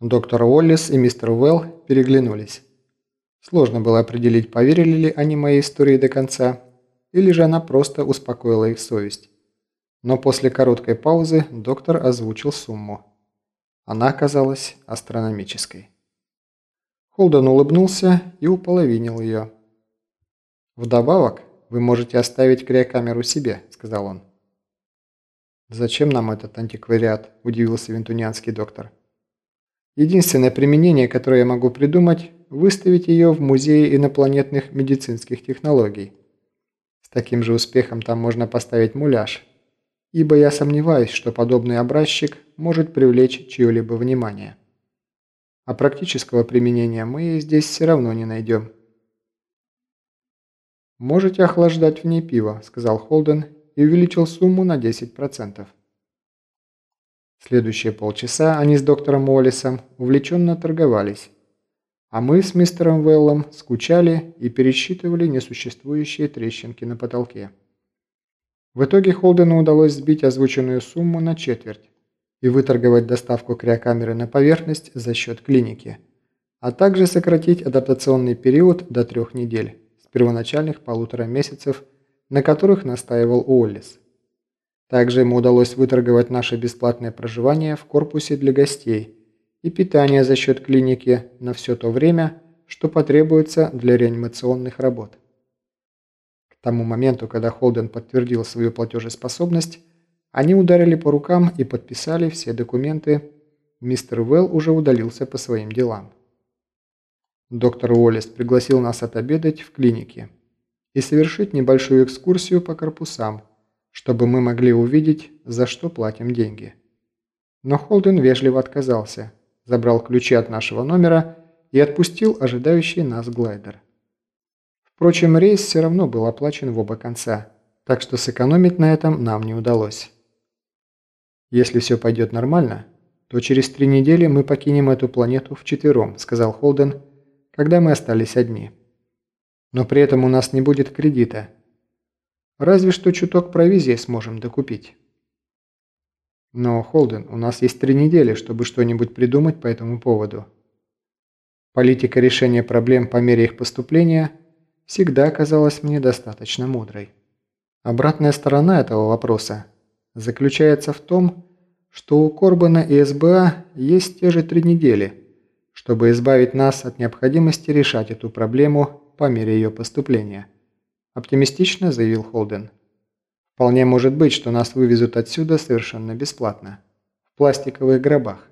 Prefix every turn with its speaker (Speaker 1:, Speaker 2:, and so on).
Speaker 1: Доктор Уоллес и мистер Уэлл переглянулись. Сложно было определить, поверили ли они моей истории до конца, или же она просто успокоила их совесть. Но после короткой паузы доктор озвучил сумму. Она оказалась астрономической. Холден улыбнулся и уполовинил ее. «Вдобавок, вы можете оставить криокамеру себе», – сказал он. «Зачем нам этот антиквариат?» – удивился вентунианский доктор. «Единственное применение, которое я могу придумать – выставить ее в Музее инопланетных медицинских технологий. С таким же успехом там можно поставить муляж, ибо я сомневаюсь, что подобный образчик может привлечь чье-либо внимание. А практического применения мы здесь все равно не найдем». «Можете охлаждать в ней пиво», – сказал Холден и увеличил сумму на 10%. Следующие полчаса они с доктором Уоллесом увлеченно торговались, а мы с мистером Веллом скучали и пересчитывали несуществующие трещинки на потолке. В итоге Холдену удалось сбить озвученную сумму на четверть и выторговать доставку криокамеры на поверхность за счет клиники, а также сократить адаптационный период до трех недель с первоначальных полутора месяцев – на которых настаивал Уоллес. Также ему удалось выторговать наше бесплатное проживание в корпусе для гостей и питание за счет клиники на все то время, что потребуется для реанимационных работ. К тому моменту, когда Холден подтвердил свою платежеспособность, они ударили по рукам и подписали все документы. Мистер Уэлл уже удалился по своим делам. Доктор Уоллес пригласил нас отобедать в клинике и совершить небольшую экскурсию по корпусам, чтобы мы могли увидеть, за что платим деньги. Но Холден вежливо отказался, забрал ключи от нашего номера и отпустил ожидающий нас глайдер. Впрочем, рейс все равно был оплачен в оба конца, так что сэкономить на этом нам не удалось. Если все пойдет нормально, то через три недели мы покинем эту планету вчетвером, сказал Холден, когда мы остались одни. Но при этом у нас не будет кредита. Разве что чуток провизии сможем докупить. Но, Холден, у нас есть три недели, чтобы что-нибудь придумать по этому поводу. Политика решения проблем по мере их поступления всегда казалась мне достаточно мудрой. Обратная сторона этого вопроса заключается в том, что у Корбана и СБА есть те же три недели, чтобы избавить нас от необходимости решать эту проблему по мере ее поступления», – оптимистично заявил Холден. «Вполне может быть, что нас вывезут отсюда совершенно бесплатно. В пластиковых гробах.